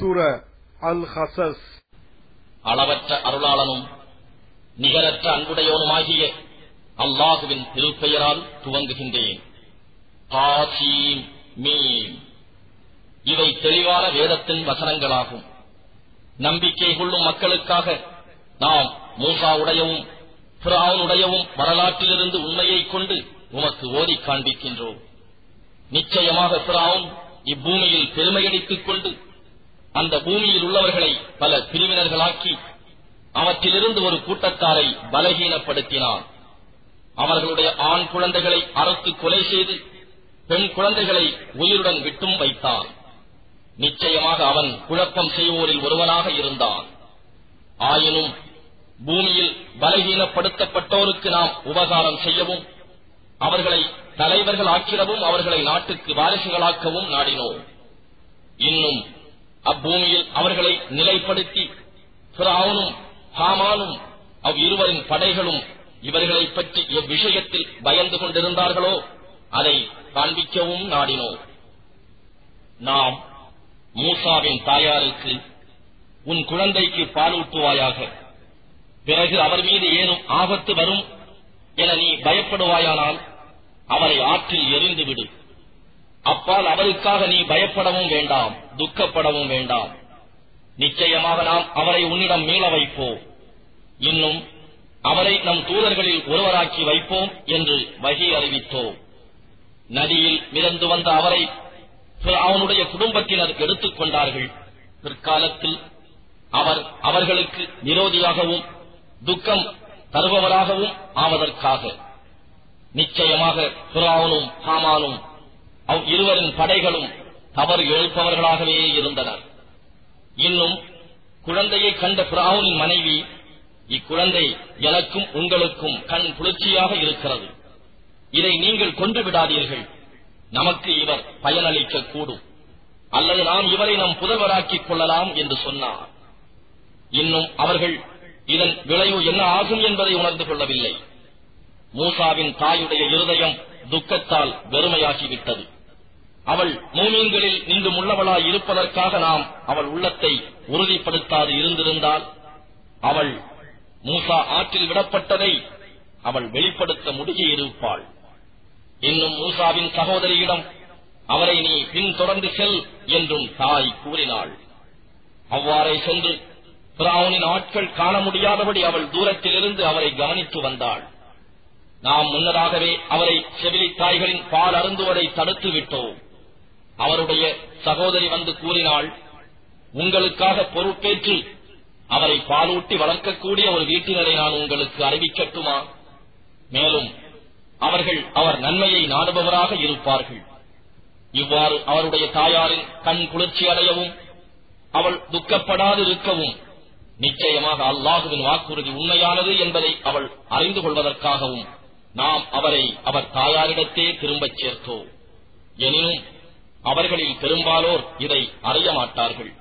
சூர அல் ஹசஸ் அளவற்ற அருளாளனும் நிகரற்ற அன்புடையவனுமாகிய அல்லாஹுவின் திருப்பெயரால் துவங்குகின்றேன். இவை தெளிவான வேதத்தின் வசனங்களாகும். நம்பிக்கை கொள்ளும் மக்களுக்காக நாம் மூசாவுடையவும் பிராவுனுடையவும் வரலாற்றிலிருந்து உண்மையைக் கொண்டு உமக்கு ஓதி காண்பிக்கின்றோம். நிச்சயமாக பிராவும் இப்பூமியில் பெருமையடித்துக் கொண்டு அந்த பூமியில் உள்ளவர்களை பல பிரிவினர்களாக்கி அவற்றிலிருந்து ஒரு கூட்டத்தாரை பலகீனப்படுத்தினான். அவர்களுடைய ஆண் குழந்தைகளை அறுத்து கொலை செய்து பெண் குழந்தைகளை உயிருடன் விட்டும் வைத்தான். நிச்சயமாக அவன் குழப்பம் செய்வோரில் ஒருவனாக இருந்தான். ஆயினும் பூமியில் பலகீனப்படுத்தப்பட்டோருக்கு நாம் உபகாரம் செய்யவும் அவர்களை தலைவர்கள் ஆக்கிடவும் அவர்களை நாட்டுக்கு வாரிசுகளாக்கவும் நாடினோம். இன்னும் அப்பூமியில் அவர்களை நிலைப்படுத்தி பிராவனும் ஹாமானும் அவ் இருவரின் படைகளும் இவர்களை பற்றி எவ்விஷயத்தில் பயந்து கொண்டிருந்தார்களோ அதை காண்பிக்கவும் நாடினோம். நாம் மூசாவின் தாயாருக்கு உன் குழந்தைக்கு பாலூட்டுவாயாக. பிறகு அவர் மீது ஏதும் ஆபத்து வரும் என நீ பயப்படுவாயானால் அவரை ஆற்றில் எரிந்துவிடு அப்பால் அவருக்காக நீ பயப்படவும் வேண்டாம் துக்கப்படவும் வேண்டாம். நிச்சயமாக நாம் அவரை உன்னிடம் மீள வைப்போம். இன்னும் அவரை நம் தூதர்களில் ஒருவராக்கி வைப்போம் என்று வகி அறிவித்தோம். நதியில் மிதந்து வந்த அவரை அவனுடைய குடும்பத்தினர் எடுத்துக் கொண்டார்கள். பிற்காலத்தில் அவர் அவர்களுக்கு விரோதியாகவும் துக்கம் தருபவராகவும் ஆவதற்காக. நிச்சயமாக பிராவனும் ஹாமானும் அவ் இருவரின் படைகளும் தவறு எழுப்பவர்களாகவே இருந்தனர். இன்னும் குழந்தையை கண்ட பிராவுனின் மனைவி இக்குழந்தை எனக்கும் உங்களுக்கும் கண் குளிர்ச்சியாக இருக்கிறது. இதை நீங்கள் கொண்டு விடாதீர்கள். நமக்கு இவர் பயனளிக்க கூடும் அல்லது நாம் இவரை நம் புதல்வராக்கிக் கொள்ளலாம் என்று சொன்னார். இன்னும் அவர்கள் இதன் விளைவு என்ன ஆகும் என்பதை உணர்ந்து கொள்ளவில்லை. மூசாவின் தாயுடைய இருதயம் துக்கத்தால் வெறுமையாகிவிட்டது. அவள் மூமீன்களில் நின்று உள்ளவளாய் இருப்பதற்காக நாம் அவள் உள்ளத்தை உறுதிப்படுத்தாது இருந்திருந்தால் அவள் மூசா ஆற்றில் விடப்பட்டதை அவள் வெளிப்படுத்த முடியிருப்பாள் இன்னும் மூசாவின் சகோதரியிடம் அவரை நீ பின்தொடர்ந்து செல் என்றும் தாய் கூறினாள். அவ்வாறே சென்று பிராவுனின் ஆட்கள் காண முடியாதபடி அவள் தூரத்திலிருந்து அவரை கவனித்து வந்தாள். நாம் முன்னதாகவே அவரை செவிலித்தாய்களின் பால் அருந்துவதை தடுத்து விட்டோம் அவருடைய சகோதரி வந்து கூறினாள் உங்களுக்காக பொறுப்பேற்று அவரை பாலூட்டி வளர்க்கக்கூடிய ஒரு வீட்டினரை நான் உங்களுக்கு அறிவிக்கட்டுமா? மேலும் அவர்கள் அவர் நன்மையை நாடுபவராக இருப்பார்கள். இவ்வாறு அவருடைய தாயாரின் கண் குளிர்ச்சி அடையவும் அவள் துக்கப்படாது இருக்கவும் நிச்சயமாக அல்லாஹுவின் வாக்குறுதி உண்மையானது என்பதை அவள் அறிந்து கொள்வதற்காகவும் நாம் அவரை அவர் தாயாரிடத்தே திரும்பச் சேர்த்தோம். எனினும் அவர்களில் பெரும்பாலோர் இதை அறிய மாட்டார்கள்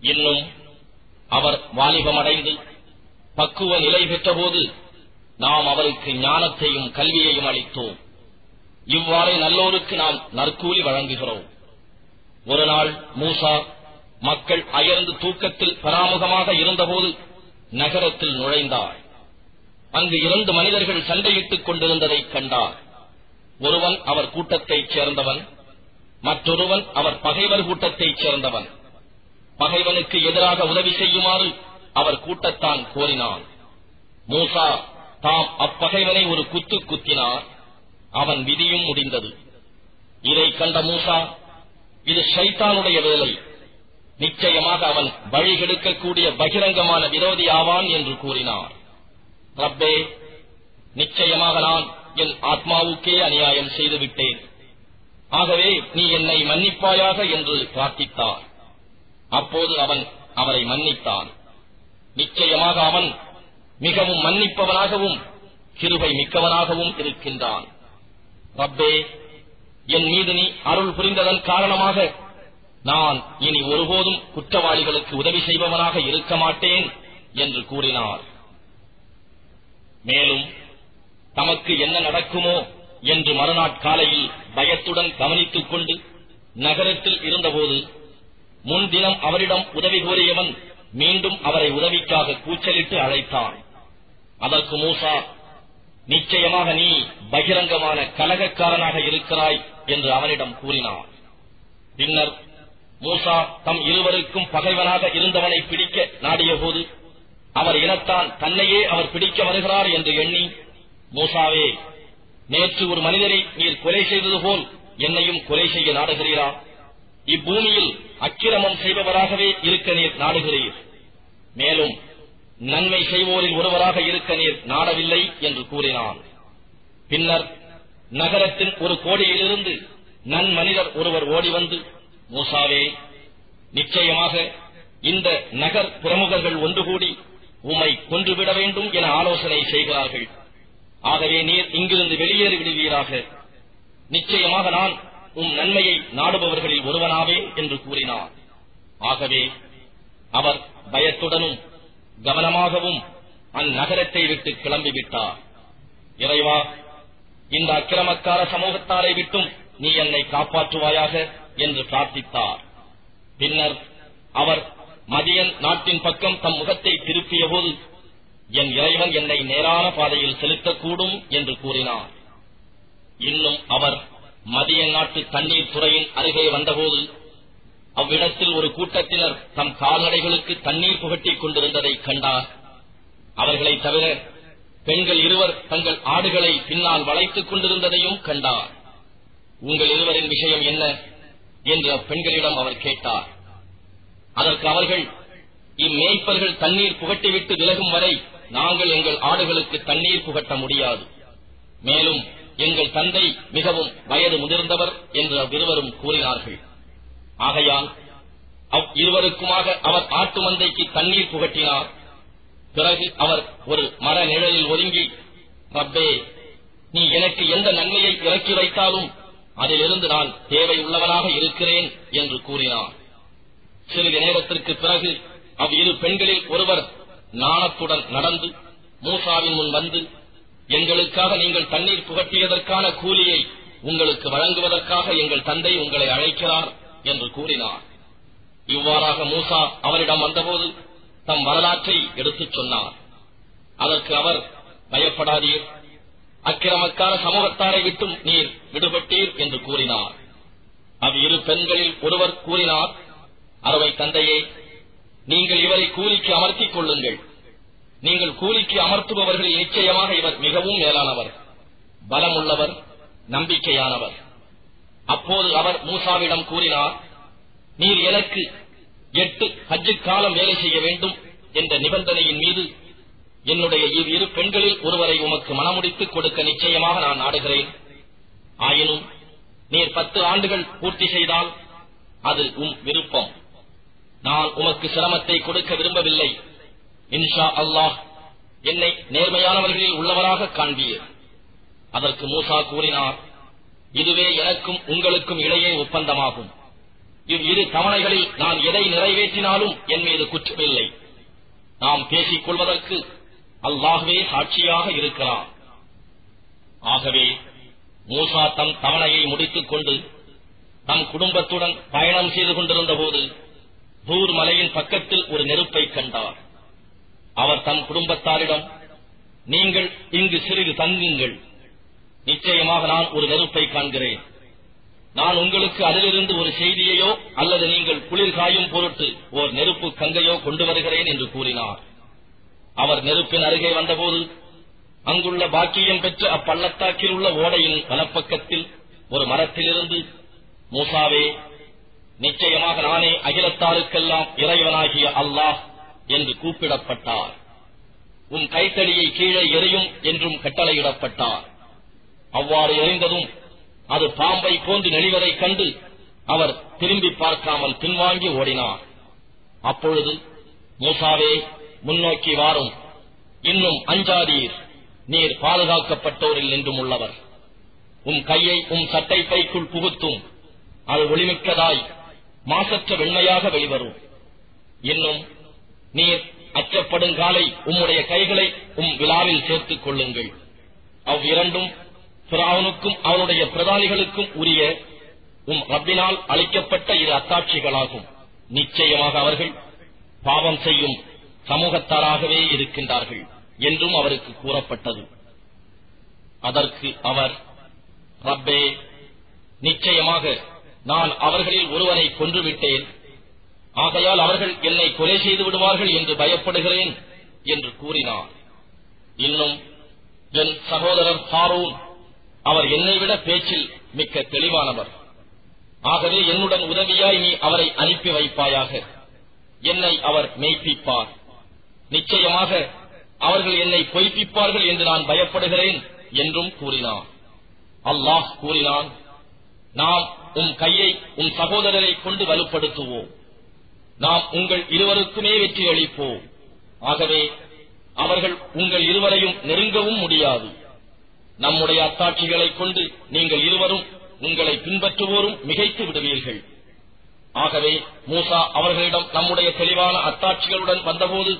இன்னும் அவர் வாலிபமடைந்து பக்குவ நிலை பெற்றபோது நாம் அவருக்கு ஞானத்தையும் கல்வியையும் அளித்தோம். இவ்வாறே நல்லோருக்கு நாம் நற்கூலி வழங்குகிறோம். ஒரு நாள் மூசா மக்கள் அயர்ந்து தூக்கத்தில் பராமுகமாக இருந்தபோது நகரத்தில் நுழைந்தார். அங்கு இரண்டு மனிதர்கள் சண்டையிட்டுக் கொண்டிருந்ததைக் கண்டார். ஒருவன் அவர் கூட்டத்தைச் சேர்ந்தவன் மற்றொருவன் அவர் பகைவர் கூட்டத்தைச் சேர்ந்தவன். பகைவனுக்கு எதிராக உதவி செய்யுமாறு அவர் கூட்டத்தான் கோரினான். மூசா தாம் அப்பகைவனை ஒரு குத்து குத்தினார். அவன் விதியும் முடிந்தது. இதை கண்ட மூசா இது ஷைத்தானுடைய வேலை. நிச்சயமாக அவன் வழிகெடுக்கக்கூடிய பகிரங்கமான விரோதி ஆவான் என்று கூறினார். ரப்பே நிச்சயமாக நான் என் ஆத்மாவுக்கே அநியாயம் செய்துவிட்டேன். ஆகவே நீ என்னை மன்னிப்பாயாக என்று பிரார்த்தித்தார். அப்போது அவன் அவரை மன்னித்தான். நிச்சயமாக அவன் மிகவும் மன்னிப்பவனாகவும் கிருபை மிக்கவனாகவும் இருக்கின்றான். ரப்பே என் மீது நீ அருள் புரிந்ததன் காரணமாக நான் இனி ஒருபோதும் குற்றவாளிகளுக்கு உதவி செய்பவனாக இருக்க மாட்டேன் என்று கூறினார். மேலும் தமக்கு என்ன நடக்குமோ என்று மறுநாட்காலையில் பயத்துடன் கவனித்துக் கொண்டு நகரத்தில் இருந்தபோது முன்தினம் அவரிடம் உதவி கோரியவன் மீண்டும் அவரை உதவிக்காக கூச்சலிட்டு அழைத்தான். அதற்கு மூசா நிச்சயமாக நீ பகிரங்கமான கலகக்காரனாக இருக்கிறாய் என்று அவனிடம் கூறினார் பின்னர் மூசா தம் இருவருக்கும் பகைவனாக இருந்தவனை பிடிக்க நாடியபோது அவர் இனத்தான் தன்னையே அவர் பிடிக்க வருகிறார் என்று எண்ணி மூசாவே நேற்று ஒரு மனிதரை நீர் கொலை செய்தது போல் என்னையும் கொலை செய்ய நாடுகிறீரா? இப்பூமியில் அக்கிரமம் செய்பவராகவே இருக்க நீர் நாடுகிறீர். மேலும் நன்மை செய்வோரில் ஒருவராக இருக்க நீர் நாடவில்லை என்று கூறினான். பின்னர் நகரத்தின் ஒரு கோடியிலிருந்து நன்மனிதர் ஒருவர் ஓடி வந்து மூசாவே நிச்சயமாக இந்த நகர் பிரமுகர்கள் ஒன்று கூடி உம்மை கொன்றுவிட வேண்டும் என ஆலோசனை செய்கிறார்கள். ஆகவே நீர் இங்கிருந்து வெளியேறி விடுவீராக. நிச்சயமாக நான் உம் நன்மையை நாடுபவர்களில் ஒருவனாவே என்று கூறினார். ஆகவே அவர் பயத்துடனும் கவனமாகவும் அந்நகரத்தை விட்டு கிளம்பிவிட்டார். இறைவா இந்த அக்கிரமக்கார சமூகத்தாரை விட்டும் நீ என்னை காப்பாற்றுவாயாக என்று பிரார்த்தித்தார். பின்னர் அவர் மதியன் நாட்டின் பக்கம் தம் முகத்தை திருப்பிய போது என் இறைவன் என்னை நேரான பாதையில் செலுத்தக்கூடும் என்று கூறினார். இன்னும் அவர் மதிய நாட்டு தண்ணீர் துறையின் அருகே வந்தபோது அவ்விடத்தில் ஒரு கூட்டத்தினர் தம் கால்நடைகளுக்கு தண்ணீர் புகட்டிக் கொண்டிருந்ததை கண்டார். அவர்களை தவிர பெண்கள் இருவர் தங்கள் ஆடுகளை பின்னால் வளைத்துக் கொண்டிருந்ததையும் கண்டார். உங்கள் இருவரின் விஷயம் என்ன? என்று அப்பெண்களிடம் அவர் கேட்டார். அதற்கு அவர்கள் இம்மேய்ப்பர்கள் தண்ணீர் புகட்டிவிட்டு விலகும் வரை நாங்கள் எங்கள் ஆடுகளுக்கு தண்ணீர் புகட்ட முடியாது. மேலும் எங்கள் தந்தை மிகவும் வயது முதிர்ந்தவர் என்று அவ்விருவரும் கூறினார்கள். ஆகையால் அவ் இருவருக்குமாக அவர் ஆட்டு மந்தைக்கு தண்ணீர் புகட்டினார். பிறகு அவர் ஒரு மர நிழலில் ஒதுங்கி ரப்பே நீ எனக்கு எந்த நன்மையை இறக்கி வைத்தாலும் அதிலிருந்து நான் தேவை உள்ளவனாக இருக்கிறேன் என்று கூறினார். சிறிது நேரத்திற்கு பிறகு அவ் இரு பெண்களில் ஒருவர் நாணத்துடன் நடந்து மூசாவின் முன் வந்து எங்களுக்காக நீங்கள் தண்ணீர் புகட்டியதற்கான கூலியை உங்களுக்கு வழங்குவதற்காக எங்கள் தந்தை உங்களை அழைக்கிறார் என்று கூறினார். இவ்வாறாக மூசா அவரிடம் வந்தபோது தம் வரலாற்றை எடுத்துச் சொன்னார். அதற்கு அவர் பயப்படாதீர். அக்கிரமக்கார சமூகத்தாரை விட்டும் நீர் விடுபட்டீர் என்று கூறினார். அவ் இரு பெண்களில் ஒருவர் கூறினார் அறுவை தந்தையே நீங்கள் இவரை கூலிக்கு அமர்த்திக் கொள்ளுங்கள். நீங்கள் கூலிக்கு அமர்த்துபவர்களில் நிச்சயமாக இவர் மிகவும் மேலானவர் பலமுள்ளவர் நம்பிக்கையானவர். அப்போது அவர் மூசாவிடம் கூறினார் நீர் எனக்கு எட்டு ஹஜ்ஜு காலம் வேலை செய்ய வேண்டும் என்ற நிபந்தனையின் மீது என்னுடைய இவ்விரு பெண்களில் ஒருவரை உமக்கு மனமுடித்துக் கொடுக்க நிச்சயமாக நான் நாடுகிறேன். ஆயினும் நீர் பத்து ஆண்டுகள் பூர்த்தி செய்தால் அது உம் விருப்பம். நான் உமக்கு சிரமத்தை கொடுக்க விரும்பவில்லை. இன்ஷா அல்லாஹ் என்னை நேர்மையானவர்களில் உள்ளவராக காண்பீர். அதற்கு மூசா கூறினார் இதுவே எனக்கும் உங்களுக்கும் இடையே ஒப்பந்தமாகும். இவ் இரு தவணைகளில் நான் எதை நிறைவேற்றினாலும் என் மீது குற்றமில்லை. நாம் பேசிக் கொள்வதற்கு அல்லாகவே சாட்சியாக இருக்கிறார். ஆகவே மூசா தம் தவணையை முடித்துக் கொண்டு தம் குடும்பத்துடன் பயணம் செய்து கொண்டிருந்த போது தூர் மலையின் பக்கத்தில் ஒரு நெருப்பை கண்டார். அவர் தன் குடும்பத்தாரிடம் நீங்கள் இங்கு சிறிது தங்குங்கள். நிச்சயமாக நான் ஒரு நெருப்பை காண்கிறேன். நான் உங்களுக்கு அதிலிருந்து ஒரு செய்தியையோ அல்லது நீங்கள் குளிர் காயும் பொருட்டு ஓர் நெருப்பு கங்கையோ கொண்டு வருகிறேன் என்று கூறினார். அவர் நெருப்பின் அருகே வந்தபோது அங்குள்ள பாக்கியம் பெற்ற அப்பள்ளத்தாக்கில் உள்ள ஓடையின் வலப்பக்கத்தில் ஒரு மரத்திலிருந்து மூசாவே நிச்சயமாக நானே அகிலத்தாருக்கெல்லாம் இறைவனாகிய அல்லாஹ் என்று கூப்பிடப்பட்டார். உன் கைத்தடியை கீழே எரியும் என்றும் கட்டளையிடப்பட்டார். அவ்வாறு எறிந்ததும் அது பாம்பை போன்று நெளிவதைக் கண்டு அவர் திரும்பி பார்க்காமல் பின்வாங்கி ஓடினார். அப்பொழுது மூசாவே முன்னோக்கி வாரும். இன்னும் அஞ்சாதீர். நீர் பாதுகாக்கப்பட்டோரில் நின்றும் உள்ளவர். உம் கையை உம் சட்டை பைக்குள் புகுத்தும். அது ஒளிமிக்கதாய் மாசற்ற வெண்மையாக வெளிவரும். இன்னும் நீர் அச்சப்படுங்காலை உம்முடைய கைகளை உம் விழாவில் சேர்த்துக் கொள்ளுங்கள். அவ்விரண்டும் பிராவனுக்கும் அவனுடைய பிரதானிகளுக்கும் உரிய உம் ரப்பினால் அளிக்கப்பட்ட இரு அத்தாட்சிகளாகும். நிச்சயமாக அவர்கள் பாவம் செய்யும் சமூகத்தாராகவே இருக்கின்றார்கள் என்றும் அவருக்கு கூறப்பட்டது. அதற்கு அவர் ரப்பே நிச்சயமாக நான் அவர்களில் ஒருவனை கொன்றுவிட்டேன். ஆகையால் அவர்கள் என்னை கொலை செய்து விடுவார்கள் என்று பயப்படுகிறேன் என்று கூறினார். இன்னும் என் சகோதரர் ஹாரூன் அவர் என்னை விட பேச்சில் மிக்க தெளிவானவர். ஆகவே என்னுடன் உதவியாய் நீ அவரை அனுப்பி வைப்பாயாக. என்னை அவர் மெய்ப்பிப்பார். நிச்சயமாக அவர்கள் என்னை பொய்ப்பிப்பார்கள் என்று நான் பயப்படுகிறேன் என்றும் கூறினார். அல்லாஹ் கூறினான் நாம் உன் கையை உன் சகோதரரை கொண்டு வலுப்படுத்துவோம். நாம் உங்கள் இருவருக்குமே வெற்றி அளிப்போம். ஆகவே அவர்கள் உங்கள் இருவரையும் நெருங்கவும் முடியாது. நம்முடைய அத்தாட்சிகளைக் கொண்டு நீங்கள் இருவரும் உங்களை பின்பற்றுவோரும் மிகைத்து விடுவீர்கள். ஆகவே மூசா அவர்களிடம் நம்முடைய தெளிவான அத்தாட்சிகளுடன் வந்தபோது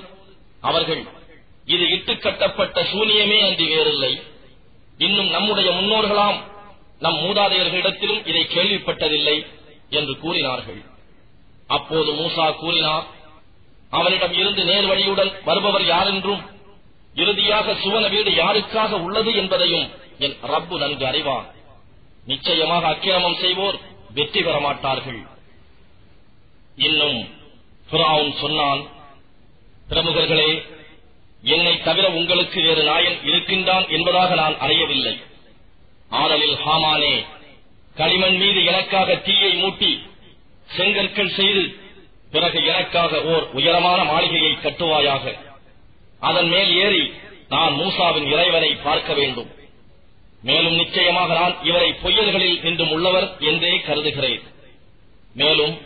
அவர்கள் இது இட்டுக்கட்டப்பட்ட சூனியமே அன்றி வேறில்லை. இன்னும் நம்முடைய முன்னோர்களாம் நம் மூதாதையர்களிடத்திலும் இதை கேள்விப்பட்டதில்லை என்று கூறினார்கள். அப்போது மூசா கூறினார் அவனிடம் இருந்து நேர்வழியுடன் வருபவர் யாரென்றும் இறுதியாக சுவன வீடு யாருக்காக உள்ளது என்பதையும் என் ரப்பு நன்கு அறிவான் நிச்சயமாக அக்கிரமம் செய்வோர் வெற்றி பெற மாட்டார்கள் இன்னும் புறாவும் சொன்னான் பிரமுகர்களே என்னை தவிர உங்களுக்கு வேறு நாயன் இருக்கின்றான் என்பதாக நான் அறியவில்லை. ஆதலில் ஹாமானே களிமண் மீது எனக்காக தீயை மூட்டி செங்கற்கள் செய்து பிறகு எனக்காக ஓர் உயரமான மாளிகையை கட்டுவாயாக. அதன் மேல் ஏறி நான் மூசாவின் இறைவனை பார்க்க வேண்டும். மேலும் நிச்சயமாக நான் இவரை பொய்யர்களில் நின்றும் உள்ளவர் என்றே கருதுகிறேன். மேலும்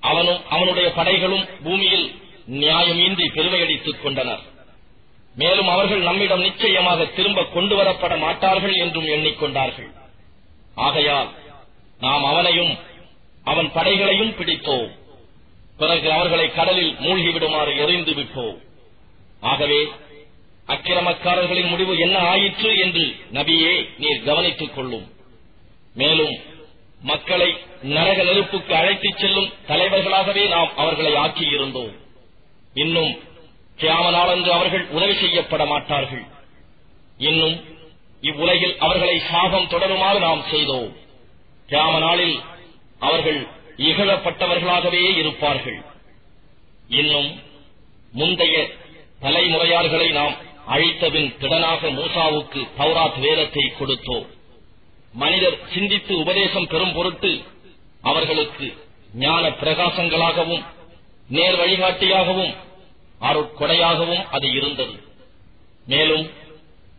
அவனும் அவனுடைய படைகளும் பூமியில் நியாயமின்றி பெருமையடித்துக் கொண்டனர். மேலும் அவர்கள் நம்மிடம் நிச்சயமாக திரும்ப கொண்டு வரப்பட மாட்டார்கள் என்றும் எண்ணிக்கொண்டார்கள். ஆகையால் நாம் அவனையும் அவன் படைகளையும் பிடித்தோம். பிறகு அவர்களை கடலில் மூழ்கிவிடுமாறு எறிந்து விட்டோம். ஆகவே அக்கிரமக்காரர்களின் முடிவு என்ன ஆயிற்று என்று நபியே நீர் கவனித்துக் கொள்ளும். மேலும் மக்களை நரக நெருப்புக்கு அழைத்துச் செல்லும் தலைவர்களாகவே நாம் அவர்களை ஆக்கியிருந்தோம். இன்னும் கியாம நாளன்று அவர்கள் உதவி செய்யப்பட மாட்டார்கள் இன்னும் இவ்வுலகில் அவர்களை சாபம் தொடருமாறு நாம் செய்தோம். கியாம நாளில் அவர்கள் இகழப்பட்டவர்களாகவே இருப்பார்கள். இன்னும் முந்தைய தலைமுறையார்களை நாம் அழித்தபின் திடனாக மூசாவுக்கு தௌராத் வேதத்தை கொடுத்தோம். மனிதர் சிந்தித்து உபதேசம் பெறும் பொருட்டு அவர்களுக்கு ஞான பிரகாசங்களாகவும் நேர் வழிகாட்டியாகவும் அருட்கொடையாகவும் அது இருந்தது. மேலும்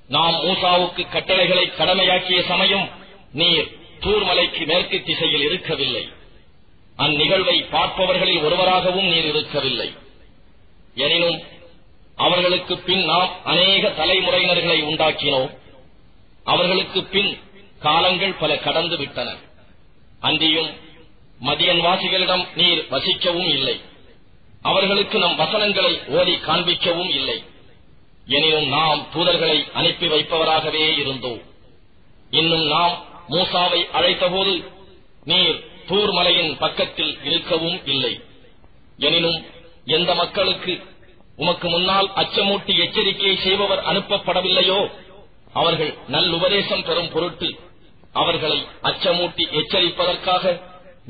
நாம் மூசாவுக்கு கட்டளைகளை கடமையாக்கிய சமயம் நீர் தூர்மலைக்கு மேற்கு திசையில் இருக்கவில்லை. அந்நிகழ்வை பார்ப்பவர்களில் ஒருவராகவும் நீர் இருக்கவில்லை. எனினும் அவர்களுக்கு பின் நாம் அநேக தலைமுறையினர்களை உண்டாக்கினோம். அவர்களுக்கு பின் காலங்கள் பல கடந்து விட்டன. அன்றியும் மதியன்வாசிகளிடம் நீர் வசிக்கவும் இல்லை. அவர்களுக்கு நம் வசனங்களை ஓதி காண்பிக்கவும் இல்லை. எனினும் நாம் தூதர்களை அனுப்பி வைப்பவராகவே இருந்தோம். இன்னும் நாம் மூசாவை அழைத்தபோது நீர் தூர் மலையின் பக்கத்தில் இருக்கவும் இல்லை. எனினும் எந்த மக்களுக்கு உமக்கு முன்னால் அச்சமூட்டி எச்சரிக்கை செய்பவர் அனுப்பப்படவில்லையோ அவர்கள் நல்லுபதேசம் பெறும் பொருட்டு அவர்களை அச்சமூட்டி எச்சரிப்பதற்காக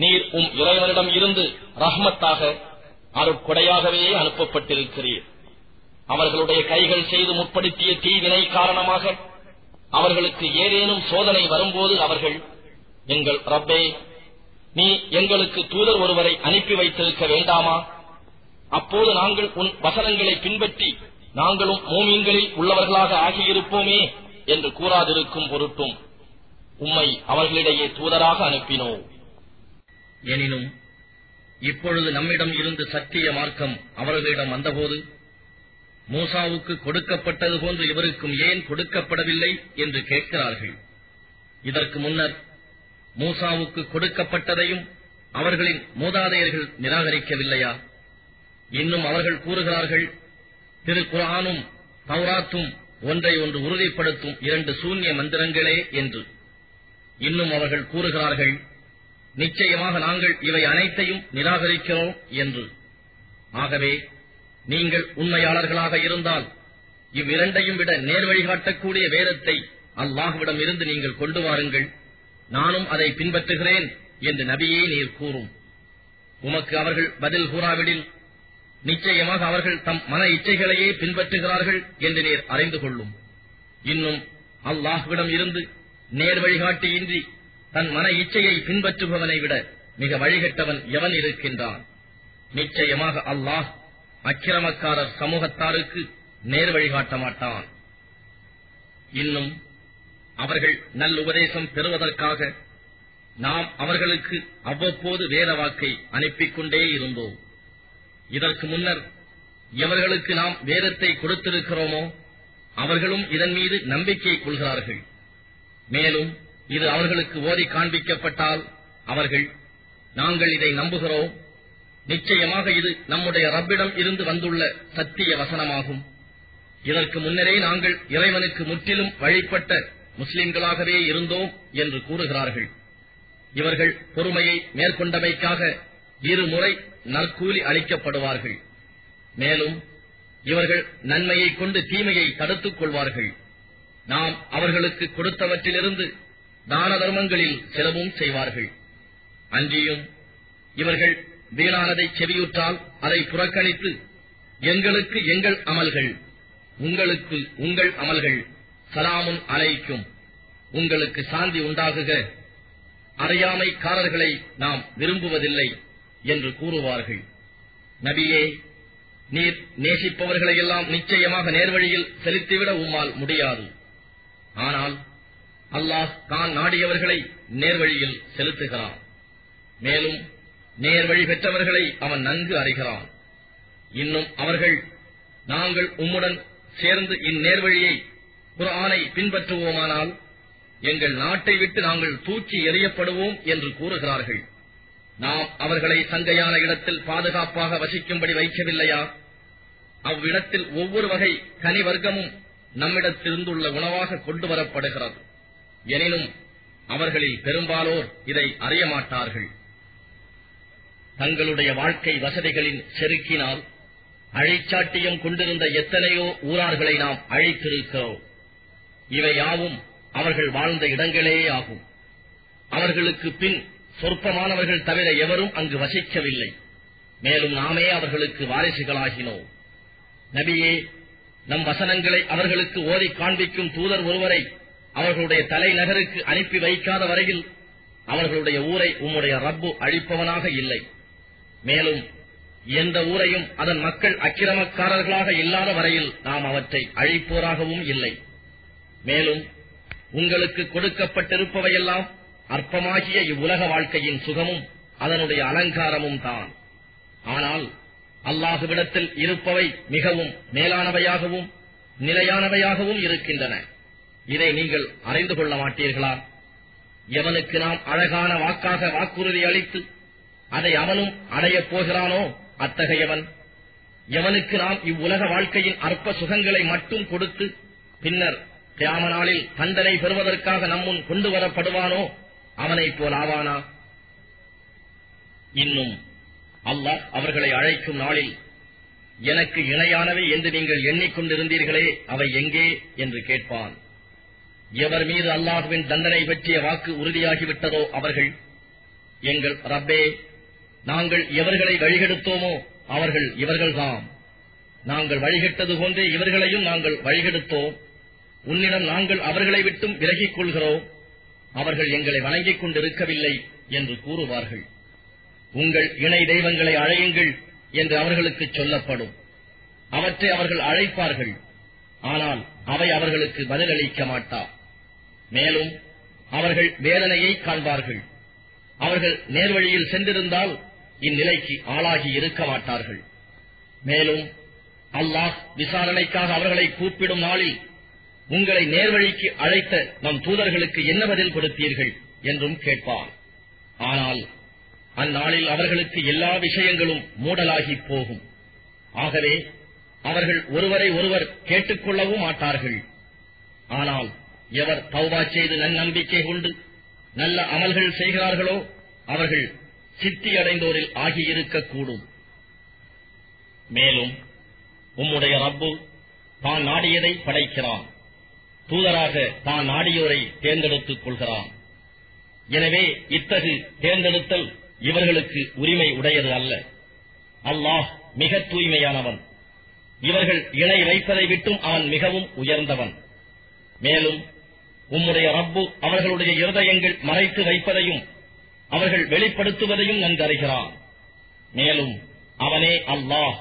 நீர் உம் இறைவனிடம் இருந்து ரஹ்மத்தாக அருட்கொடையாகவே அனுப்பப்பட்டிருக்கிறீர். அவர்களுடைய கைகள் செய்து முற்படுத்திய தீவினை காரணமாக அவர்களுக்கு ஏதேனும் சோதனை வரும்போது அவர்கள் எங்கள் ரப்பே நீ எங்களுக்கு தூதர் ஒருவரை அனுப்பி வைத்திருக்க வேண்டாமா? அப்போது நாங்கள் உன் வசனங்களை பின்பற்றி நாங்களும் மூமீன்களில் உள்ளவர்களாக ஆகியிருப்போமே என்று கூறாதிருக்கும் பொருட்டும் உம்மை அவர்களிடையே தூதராக அனுப்பினோம். எனினும் இப்பொழுது நம்மிடம் இருந்து சத்திய மார்க்கம் அவர்களிடம் வந்தபோது மூசாவுக்கு கொடுக்கப்பட்டது போன்று இவருக்கும் ஏன் கொடுக்கப்படவில்லை என்று கேட்கிறார்கள். இதற்கு முன்னர் மூசாவுக்கு கொடுக்கப்பட்டதையும் அவர்களின் மூதாதையர்கள் நிராகரிக்கவில்லையா? இன்னும் அவர்கள் கூறுகிறார்கள் திரு குரானும் பௌராத்தும் ஒன்றை ஒன்று உறுதிப்படுத்தும் இரண்டு சூன்ய மந்திரங்களே என்று. இன்னும் அவர்கள் கூறுகிறார்கள் நிச்சயமாக நாங்கள் இவை அனைத்தையும் நிராகரிக்கிறோம் என்று. ஆகவே நீங்கள் உண்மையாளர்களாக இருந்தால் இவ்விரண்டையும் விட நேர் வழிகாட்டக்கூடிய வேதத்தை அல்லாஹுவிடம் இருந்து நீங்கள் கொண்டு வாருங்கள். நானும் அதை பின்பற்றுகிறேன் என்று நபியே நீர் கூறும். உமக்கு அவர்கள் பதில் கூறாவிடில் நிச்சயமாக அவர்கள் தம் மன இச்சைகளையே பின்பற்றுகிறார்கள் என்று நீர் அறிந்து கொள்ளும். இன்னும் அல்லாஹுவிடம் இருந்து நேர் வழிகாட்டியின்றி தன் மன இச்சையை பின்பற்றுபவனை விட மிக வழிகட்டவன் எவன் இருக்கின்றான்? நிச்சயமாக அல்லாஹ் அக்கிரமக்காரர் சமூகத்தாருக்கு நேர் வழிகாட்ட மாட்டான். இன்னும் அவர்கள் நல்லுபதேசம் பெறுவதற்காக நாம் அவர்களுக்கு அவ்வப்போது வேத வாக்கை அனுப்பிக் கொண்டே இருந்தோம். இதற்கு முன்னர் எவர்களுக்கு நாம் வேதத்தை கொடுத்திருக்கிறோமோ அவர்களும் இதன் மீது நம்பிக்கை கொள்கிறார்கள். மேலும் இது அவர்களுக்கு ஓதி காண்பிக்கப்பட்டால் அவர்கள் நாங்கள் இதை நம்புகிறோம். நிச்சயமாக இது நம்முடைய ரப்பிடம் இருந்து வந்துள்ள சத்திய வசனமாகும். இதற்கு முன்னரே நாங்கள் இறைவனுக்கு முற்றிலும் வழிபட்ட முஸ்லிம்களாகவே இருந்தோம் என்று கூறுகிறார்கள். இவர்கள் பொறுமையை மேற்கொண்டமைக்காக இருமுறை நற்கூலி அளிக்கப்படுவார்கள். மேலும் இவர்கள் நன்மையை கொண்டு தீமையை தடுத்துக் கொள்வார்கள். நாம் அவர்களுக்கு கொடுத்தவற்றிலிருந்து தான தர்மங்களில் சிலவும் செய்வார்கள். அன்றியும் இவர்கள் வீணானதை செவியுற்றால் அதை புறக்கணித்து எங்களுக்கு எங்கள் அமல்கள் உங்களுக்கு உங்கள் அமல்கள் சலாமுன் அலைக்கும். உங்களுக்கு சாந்தி உண்டாகுக. அறியாமைக்காரர்களை நாம் விரும்புவதில்லை என்று கூறுவார்கள். நபியே நீர் நேசிப்பவர்களையெல்லாம் நிச்சயமாக நேர்வழியில் செலுத்திவிட உம்மால் முடியாது. ஆனால் அல்லாஹ் தான் நாடியவர்களை நேர்வழியில் செலுத்துகிறான். மேலும் நேர்வழி பெற்றவர்களை அவன் நன்கு அறிகிறான். இன்னும் அவர்கள் நாங்கள் உம்முடன் சேர்ந்து இந்நேர்வழியை குரானை பின்பற்றுவோமானால் எங்கள் நாட்டை விட்டு நாங்கள் தூக்கி எறியப்படுவோம் என்று கூறுகிறார்கள். நாம் அவர்களை சங்கையான இடத்தில் பாதுகாப்பாக வசிக்கும்படி வைக்கவில்லையா? அவ்விடத்தில் ஒவ்வொரு வகை கனி வர்க்கமும் நம்மிடத்திலிருந்துள்ள உணவாக கொண்டு வரப்படுகிறது. எனினும் அவர்களில் பெரும்பாலோர் இதை அறிய மாட்டார்கள் தங்களுடைய வாழ்க்கை வசதிகளின் செருக்கினால் அழிச்சாட்டியம் கொண்டிருந்த எத்தனையோ ஊரார்களை நாம் அழித்திருக்கிறோம். இவை யாவும் அவர்கள் வாழ்ந்த இடங்களே ஆகும். அவர்களுக்கு பின் சொற்பமானவர்கள் தவிர எவரும் அங்கு வசிக்கவில்லை. மேலும் நாமே அவர்களுக்கு வாரிசுகளாகினோம். நபியே நம் வசனங்களை அவர்களுக்கு ஓதி காண்பிக்கும் தூதர் ஒருவரை அவர்களுடைய தலைநகருக்கு அனுப்பி வைக்காத வரையில் அவர்களுடைய ஊரை உம்முடைய ரப்பு அழிப்பவனாக இல்லை. மேலும் எந்த ஊரையும் அதன் மக்கள் அக்கிரமக்காரர்களாக இல்லாத வரையில் நாம் அவற்றை அழிப்போராகவும் இல்லை. மேலும் உங்களுக்கு கொடுக்கப்பட்டிருப்பவையெல்லாம் அற்பமாகிய இவ்வுலக வாழ்க்கையின் சுகமும் அதனுடைய அலங்காரமும் தான். ஆனால் அல்லாஹுவிடத்தில் இருப்பவை மிகவும் மேலானவையாகவும் நிலையானவையாகவும் இருக்கின்றன. இதை நீங்கள் அறிந்து கொள்ள மாட்டீர்களா? எவனுக்கு நாம் அழகான வாக்காக வாக்குறுதி அளித்து அதை அவனும் அடையப் போகிறானோ அத்தகையவன்? எவனுக்கு நாம் இவ்வுலக வாழ்க்கையின் அற்ப சுகங்களை மட்டும் கொடுத்து பின்னர் தியாம நாளில் தண்டனை பெறுவதற்காக நம்முன் கொண்டு வரப்படுவானோ அவனைப் போல் ஆவானா? இன்னும் அல்லாஹ் அவர்களை அழைக்கும் நாளில் எனக்கு இணையானவை என்று நீங்கள் எண்ணிக்கொண்டிருந்தீர்களே அவை எங்கே? என்று கேட்பான். எவர் மீது அல்லாஹுவின் தண்டனை பற்றிய வாக்கு உறுதியாகிவிட்டதோ அவர்கள் எங்கள் ரப்பே நாங்கள் எவர்களை வழிகெடுத்தோமோ அவர்கள் இவர்கள்தாம். நாங்கள் வழிகெட்டது போன்றே இவர்களையும் நாங்கள் வழிகெடுத்தோம். உன்னிடம் நாங்கள் அவர்களை விட்டும் விலகிக் கொள்கிறோம். அவர்கள் எங்களை வணங்கிக் கொண்டிருக்கவில்லை என்று கூறுவார்கள். உங்கள் இணை தெய்வங்களை அழையுங்கள் என்று அவர்களுக்கு சொல்லப்படும். அவற்றை அவர்கள் அழைப்பார்கள். ஆனால் அவை அவர்களுக்கு பதிலளிக்க மாட்டா. மேலும் அவர்கள் வேதனையை காண்பார்கள். அவர்கள் நேர்வழியில் சென்றிருந்தால் இந்நிலைக்கு ஆளாகி இருக்க மாட்டார்கள். மேலும் அல்லாஹ் விசாரணைக்காக அவர்களை கூப்பிடும் நாளில் உங்களை நேர்வழிக்கு அழைத்த நம் தூதர்களுக்கு என்ன பதில் கொடுத்தீர்கள் என்றும் கேட்பான். ஆனால் அந்நாளில் அவர்களுக்கு எல்லா விஷயங்களும் மூடலாகி போகும். ஆகவே அவர்கள் ஒருவரை ஒருவர் கேட்டுக்கொள்ளவும் மாட்டார்கள். ஆனால் எவர் தௌபா செய்து நன்னம்பிக்கை கொண்டு நல்ல அமல்கள் செய்கிறார்களோ அவர்கள் சித்தியடைந்தோரில் ஆகியிருக்கக்கூடும். மேலும் உம்முடைய ரப்பு தான் நாடியதை படைக்கிறான். தூதராக தான் நாடியோரை தேர்ந்தெடுத்துக் கொள்கிறான். எனவே இத்தகு தேர்ந்தெடுத்தல் இவர்களுக்கு உரிமை உடையது அல்ல. அல்லாஹ் மிக தூய்மையானவன். இவர்கள் இணை வைப்பதை விட்டும் அவன் மிகவும் உயர்ந்தவன். மேலும் உம்முடைய ரப்பு அவர்களுடைய இருதயங்கள் மறைத்து வைப்பதையும் அவர்கள் வெளிப்படுத்துவதையும் நன்கறிகிறான் மேலும் அவனே அல்லாஹ்.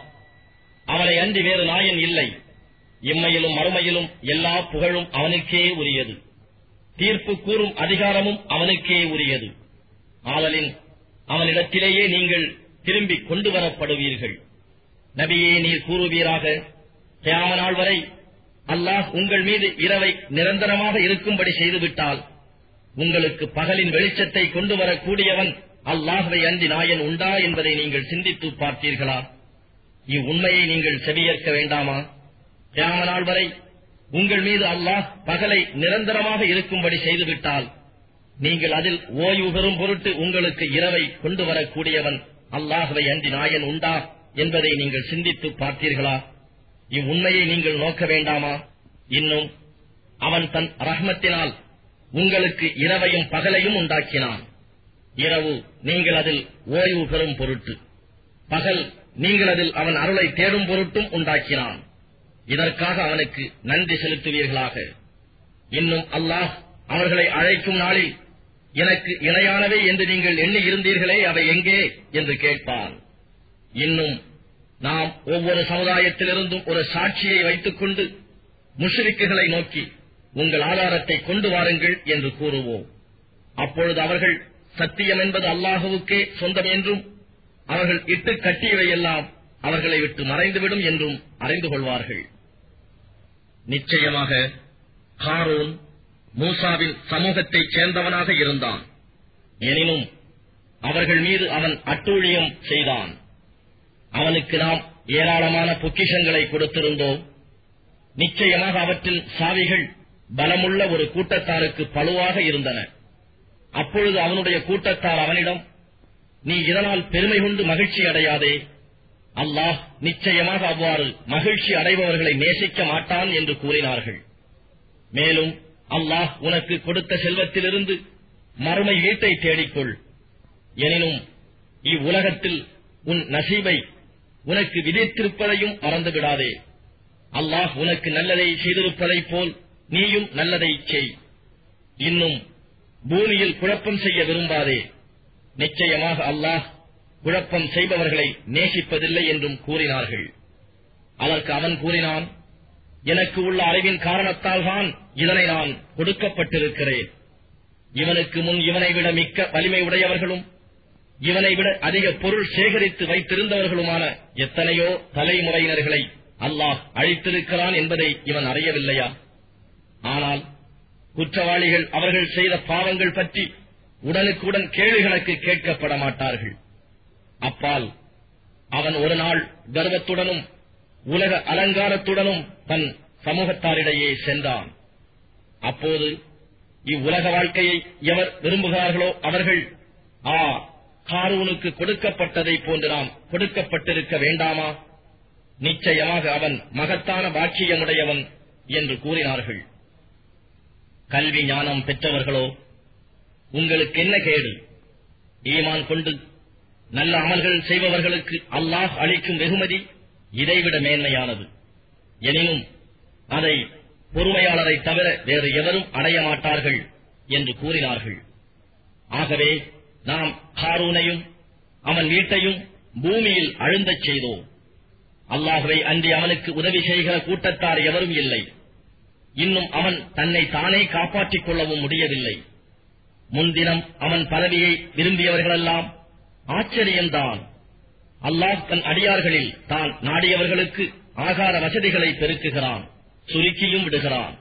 அவனை அன்றி வேறு நாயன் இல்லை. இம்மையிலும் மறுமையிலும் எல்லா புகழும் அவனுக்கே உரியது. தீர்ப்பு கூறும் அதிகாரமும் அவனுக்கே உரியது. ஆதலின் அவனிடத்திலேயே நீங்கள் திரும்பி கொண்டு வரப்படுவீர்கள். நபியே நீர் கூறுவீராக. கியாம நாள் வரை அல்லாஹ் உங்கள் மீது இரவை நிரந்தரமாக இருக்கும்படி செய்துவிட்டால் உங்களுக்கு பகலின் வெளிச்சத்தை கொண்டு வரக்கூடியவன் அல்லாஹுவை அன்றி நாயன் உண்டா என்பதை நீங்கள் சிந்தித்து பார்த்தீர்களா? இவ்வுண்மையை நீங்கள் செவியேற்க வேண்டாமா? கியாம நாள் வரை உங்கள் மீது அல்லாஹ் பகலை நிரந்தரமாக இருக்கும்படி செய்துவிட்டால் நீங்கள் அதில் ஓய்வு பெறும் பொருட்டு உங்களுக்கு இரவை கொண்டு வரக்கூடியவன் அல்லாஹுவை அன்றி நாயன் உண்டா? என்பதை நீங்கள் சிந்தித்து பார்த்தீர்களா? இவ்வுண்மையை நீங்கள் நோக்க வேண்டாமா? இன்னும் அவன் தன் ரஹ்மத்தினால் உங்களுக்கு இரவையும் பகலையும் உண்டாக்கினான். இரவு நீங்கள் அதில் ஓய்வு பெறும் பொருட்டு பகல் நீங்கள் அதில் அவன் அருளை தேடும் பொருட்டும் உண்டாக்கினான். இதற்காக அவனுக்கு நன்றி செலுத்துவீர்களாக. இன்னும் அல்லாஹ் அவர்களை அழைக்கும் நாளில் எனக்கு இணையானவை என்று நீங்கள் எண்ணி இருந்தீர்களே அவை எங்கே? என்று கேட்பான். இன்னும் நாம் ஒவ்வொரு சமுதாயத்திலிருந்தும் ஒரு சாட்சியை வைத்துக் கொண்டு முஷ்ரிக்குகளை நோக்கி உங்கள் ஆதாரத்தை கொண்டு வாருங்கள் என்று கூறுவோம். அப்பொழுது அவர்கள் சத்தியம் என்பது அல்லாஹுவுக்கே சொந்தம் என்றும் அவர்கள் இட்டு கட்டியவையெல்லாம் அவர்களை விட்டு மறைந்துவிடும் என்றும் அறிந்து கொள்வார்கள். நிச்சயமாக ஹாரூன் மூசாவின் சமூகத்தைச் சேர்ந்தவனாக இருந்தான். எனினும் அவர்கள் மீது அவன் அட்டூழியம் செய்தான். அவனுக்கு நாம் ஏராளமான பொக்கிஷங்களை கொடுத்திருந்தோம். நிச்சயமாக அவற்றில் சாவிகள் பலமுள்ள ஒரு கூட்டத்தாருக்கு பழுவாக இருந்தன. அப்பொழுது அவனுடைய கூட்டத்தார் அவனிடம் நீ இதனால் பெருமை கொண்டு மகிழ்ச்சி அடையாதே. அல்லாஹ் நிச்சயமாக அவ்வாறு மகிழ்ச்சி அடைபவர்களை நேசிக்க மாட்டான் என்று கூறினார்கள். மேலும் அல்லாஹ் உனக்கு கொடுத்த செல்வத்திலிருந்து மறுமை வீட்டை தேடிக்கொள். எனினும் இவ்வுலகத்தில் உன் நசீபை உனக்கு விதித்திருப்பதையும் மறந்துவிடாதே. அல்லாஹ் உனக்கு நல்லதை செய்திருப்பதைப் போல் நீயும் நல்லதை செய். இன்னும் பூமியில் குழப்பம் செய்ய விரும்பாதே. நிச்சயமாக அல்லாஹ் குழப்பம் செய்பவர்களை நேசிப்பதில்லை என்றும் கூறினார்கள். அதற்கு அவன் கூறினான் எனக்கு உள்ள அறிவின் காரணத்தால் தான் இதனை நான் கொடுக்கப்பட்டிருக்கிறேன். இவனுக்கு முன் இவனை விட மிக்க வலிமை உடையவர்களும் இவனை விட அதிக பொருள் சேகரித்து வைத்திருந்தவர்களுமான எத்தனையோ தலைமுறையினர்களை அல்லாஹ் அழித்திருக்கிறான் என்பதை இவன் அறியவில்லையா? ஆனால் குற்றவாளிகள் அவர்கள் செய்த பாவங்கள் பற்றி உடனுக்குடன் கேள்வி கணக்கு கேட்கப்பட மாட்டார்கள். அப்பால் அவன் ஒரு நாள் கர்வத்துடனும் உலக அலங்காரத்துடனும் தன் சமூகத்தாரிடையே சென்றான். அப்போது இவ்வுலக வாழ்க்கையை எவர் விரும்புகிறார்களோ அவர்கள் ஆ காரூனுக்கு கொடுக்கப்பட்டதைப் போன்று நாம் கொடுக்கப்பட்டிருக்க வேண்டாமா? நிச்சயமாக அவன் மகத்தான பாக்கியமுடையவன் என்று கூறினார்கள். கல்வி ஞானம் பெற்றவர்களோ உங்களுக்கு என்ன கேடு? ஈமான் கொண்டு நல்ல அமல்கள் செய்பவர்களுக்கு அல்லாஹ் அளிக்கும் வெகுமதி இதைவிட மேன்மையானது. எனினும் அதை பொறுமையாளரை தவிர வேறு எவரும் அடைய மாட்டார்கள் என்று கூறினார்கள். ஆகவே நாம் ஹாரூனையும் அவன் வீட்டையும் பூமியில் அழுந்தச் செய்தோம். அல்லாஹுவை அன்றி அவனுக்கு உதவி செய்கிற கூட்டத்தார் எவரும் இல்லை. இன்னும் அவன் தன்னை தானே காப்பாற்றிக் கொள்ளவும் முடியவில்லை. முன்தினம் அவன் பதவியை விரும்பியவர்களெல்லாம் ஆச்சரியம்தான் அல்லாஹ் தன் அடியார்களில் தான் நாடியவர்களுக்கு ஆகார வசதிகளை பெருக்குகிறான் சுருக்கியும் விடுகிறான்.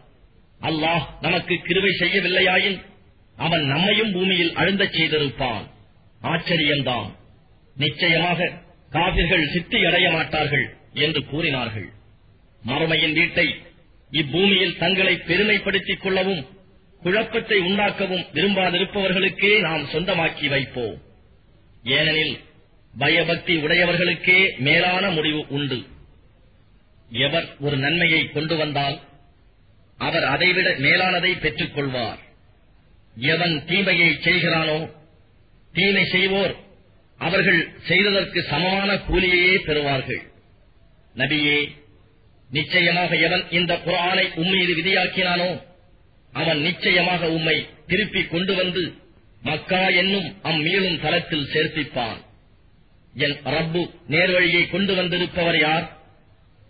அல்லாஹ் நமக்கு கிருவை செய்யவில்லையாயின் அவன் நம்மையும் பூமியில் அழுந்தச் செய்திருப்பான். ஆச்சரியம்தான். நிச்சயமாக காவிர்கள் சித்தி அடைய மாட்டார்கள் என்று கூறினார்கள். மறுமையின் வீட்டை இப்பூமியில் தங்களை பெருமைப்படுத்திக் கொள்ளவும் குழப்பத்தை உண்டாக்கவும் விரும்பாதிருப்பவர்களுக்கே நாம் சொந்தமாக்கி வைப்போம். ஏனெனில் பயபக்தி உடையவர்களுக்கே மேலான முடிவு உண்டு. எவர் ஒரு நன்மையை கொண்டு வந்தால் அவர் அதைவிட மேலானதை பெற்றுக் கொள்வார் எவன் தீமையை செய்கிறானோ தீமை செய்வோர் அவர்கள் செய்ததற்கு சமமான கூலியையே பெறுவார்கள். நபியே நிச்சயமாக எவன் இந்த குரானை உம்மீது விதியாக்கினானோ அவன் நிச்சயமாக உம்மை திருப்பிக் கொண்டு வந்து மக்கா என்னும் அம்மீளும் தளத்தில் சேர்ப்பிப்பான் என் ரப்பு நேர்வழியை கொண்டு வந்திருப்பவர் யார்?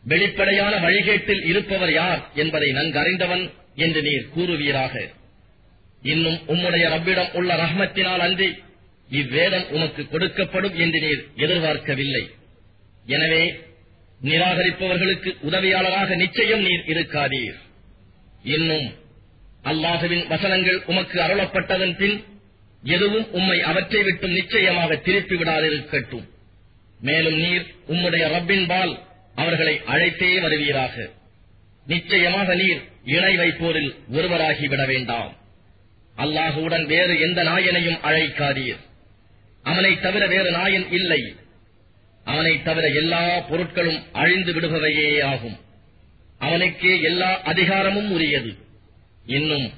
வெளிப்படையான வழிகேட்டில் இருப்பவர் யார் என்பதை நன்கறிந்தவன் என்று நீர் கூறுவீராக. இன்னும் உம்முடைய ரப்பிடம் உள்ள ரஹ்மத்தினால் அன்றி இவ்வேதம் உமக்கு கொடுக்கப்படும் என்று நீர் எதிர்பார்க்கவில்லை. எனவே நிராகரிப்பவர்களுக்கு உதவியாளராக நிச்சயம் நீர் இருக்காதீர். இன்னும் அல்லாஹுவின் வசனங்கள் உமக்கு அருளப்பட்டதன் பின் எதுவும் உம்மை அவற்றை விட்டும் நிச்சயமாக திருப்பி விடாதிருக்கட்டும். மேலும் நீர் உம்முடைய ரப்பின்பால் அவர்களை அழைத்தே வருவீராக. நிச்சயமாக நீர் இணை வைப்போரில் ஒருவராகிவிட வேண்டாம். அல்லாஹுவுடன் வேறு எந்த நாயனையும் அழைக்காதீர். அவனைத் தவிர வேறு நாயன் இல்லை. அவனைத் தவிர எல்லா பொருட்களும் அழிந்து விடுபவையே ஆகும். அவனுக்கே எல்லா அதிகாரமும் உரியது. இன்னும்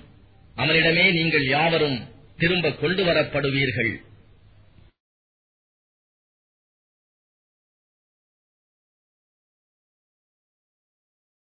அவனிடமே நீங்கள் யாவரும் திரும்ப கொண்டு வரப்படுவீர்கள்.